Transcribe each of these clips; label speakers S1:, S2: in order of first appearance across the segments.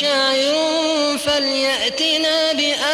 S1: شاعر فليأتنا بآية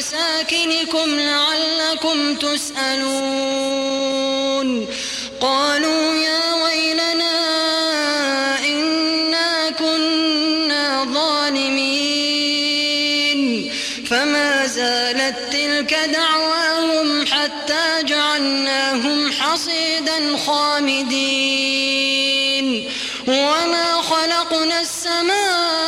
S1: فيه ومساكنكم لعلكم تسألون. قالوا يا ويلنا إنا كنا ظالمين. فما زالت تلك دعواهم حتى جعلناهم حصيدا خامدين. وما خلقنا السماء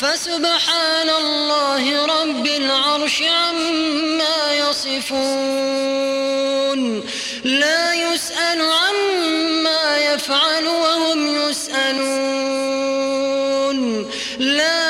S1: فسبحان الله رب العرش عما يصفون. لا يسأل عما يفعل وهم يسألون. لا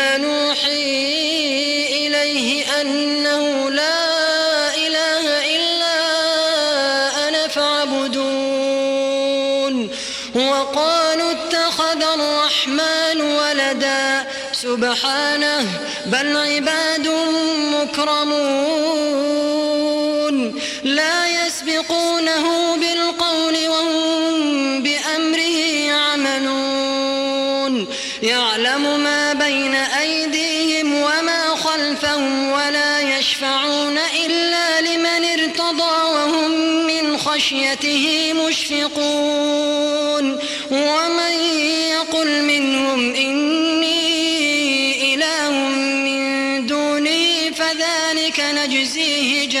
S1: سبحانه بل عباد مكرمون. لا يسبقونه بالقول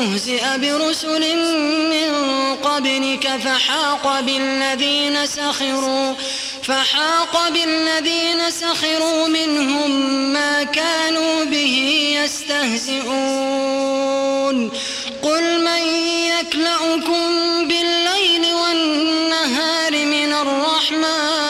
S1: استهزئ برسل من قبلك فحاق بالذين سخروا فحاق بالذين سخروا منهم ما كانوا به يستهزئون قل من يكلأكم بالليل والنهار من الرحمن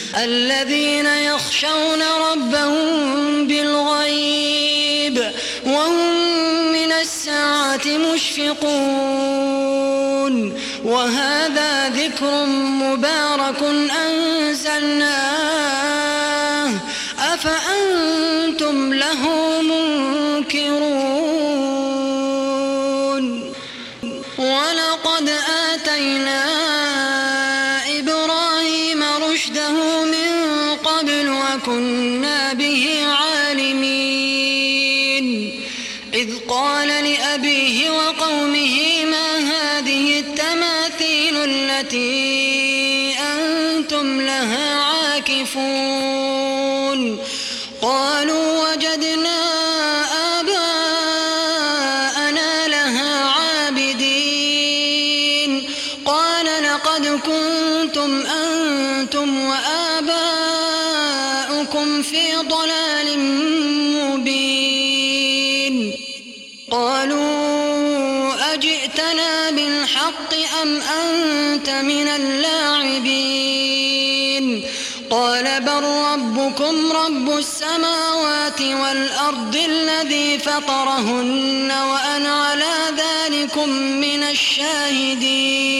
S1: الذين يخشون ربهم بالغيب وهم من الساعة مشفقون وهذا ذكر مبارك أنزلناه عاكفون قالوا وجدنا والأرض الذي فطرهن وأنا على ذلكم من الشاهدين.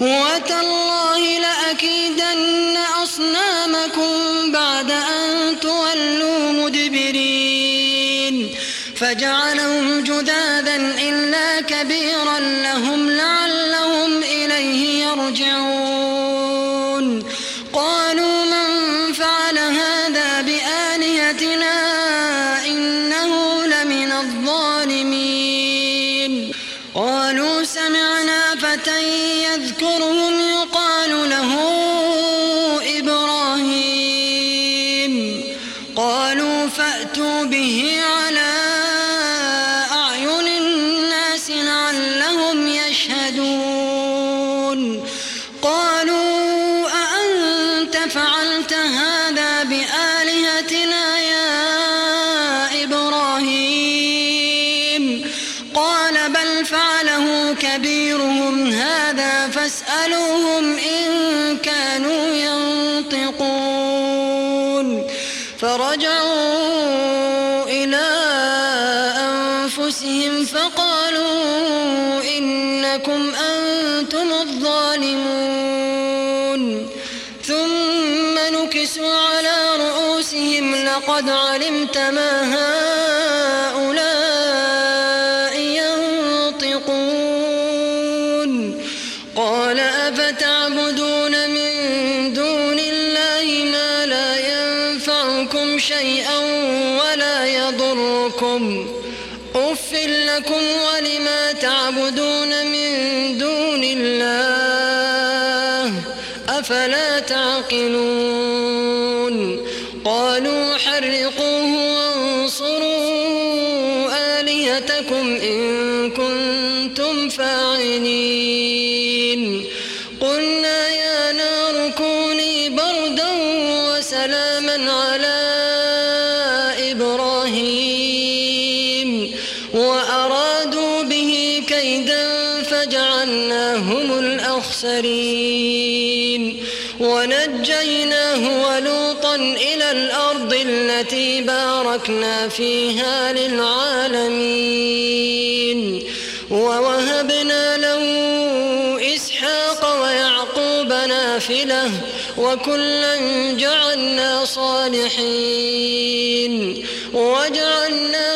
S1: وتالله لأكيدن أصنامكم بعد أن تولوا مدبرين. فجعلهم جذاذا إلا كبيرا لهم لعلهم فاسألوهم إن كانوا ينطقون فرجعوا إلى أنفسهم فقالوا إنكم أنتم الظالمون ثم نكسوا على رؤوسهم لقد علمت ما هؤلاء يضركم أف لكم ولما تعبدون باركنا فيها للعالمين ووهبنا له إسحاق ويعقوب نافلة وكلا جعلنا صالحين وجعلناهم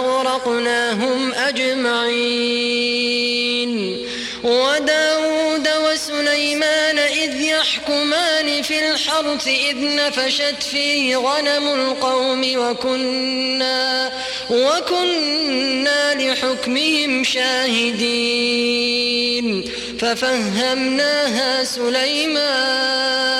S1: فأغرقناهم أجمعين. وداود وسليمان إذ يحكمان في الحرث إذ نفشت فيه غنم القوم وكنا وكنا لحكمهم شاهدين. ففهمناها سليمان.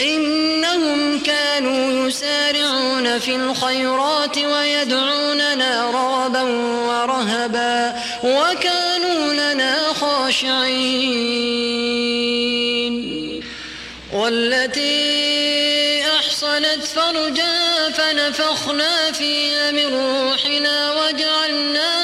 S1: إنهم كانوا يسارعون في الخيرات ويدعوننا رغبا ورهبا وكانوا لنا خاشعين. والتي أحصنت فرجا فنفخنا فيها من روحنا وجعلناها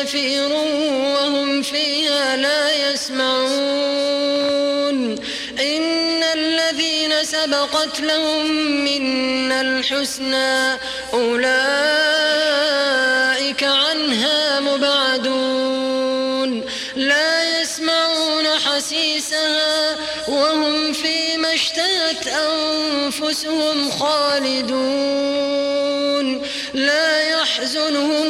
S1: زفير وهم فيها لا يسمعون. إن الذين سبقت لهم منا الحسنى أولئك عنها مبعدون. لا يسمعون حسيسها وهم فيما اشتهت أنفسهم خالدون. لا يحزنهم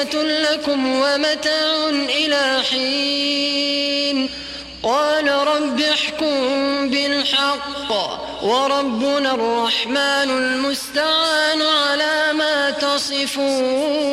S1: فتنة لكم ومتاع إلى حين. قال رب احكم بالحق وربنا الرحمن المستعان على ما تصفون.